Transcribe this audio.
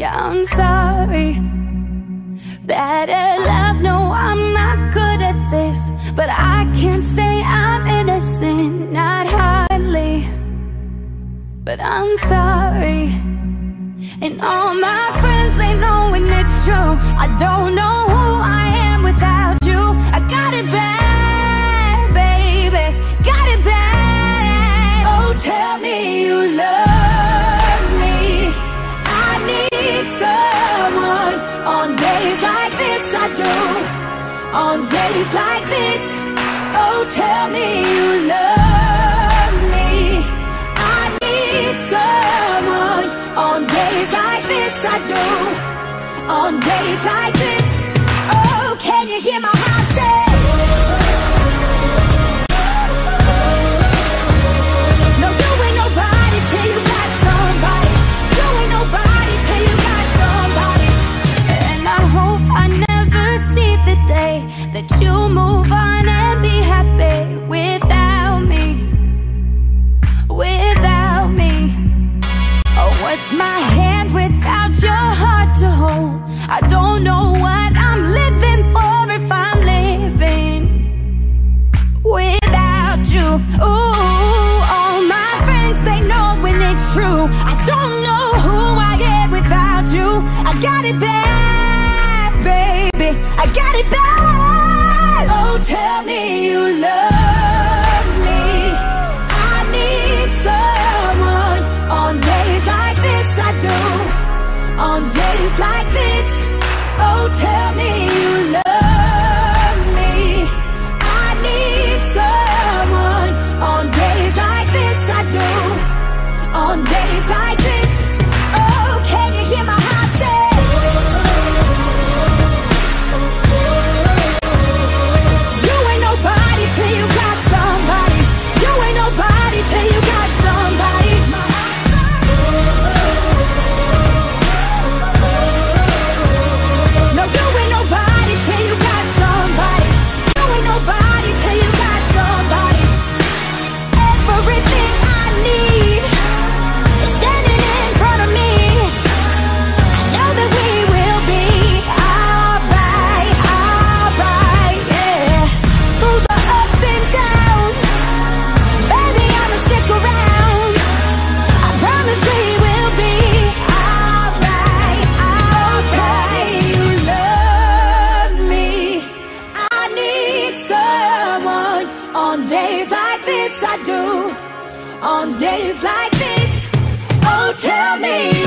Yeah, I'm sorry Better love, no, I'm not good at this But I can't say I'm innocent, not hardly But I'm sorry And all my friends. on days like this. Oh, tell me you love me. I need someone on days like this. I do. On days like this. Oh, can you hear my heart? it back, baby. I got it back. days like this I do. On days like this, oh tell me.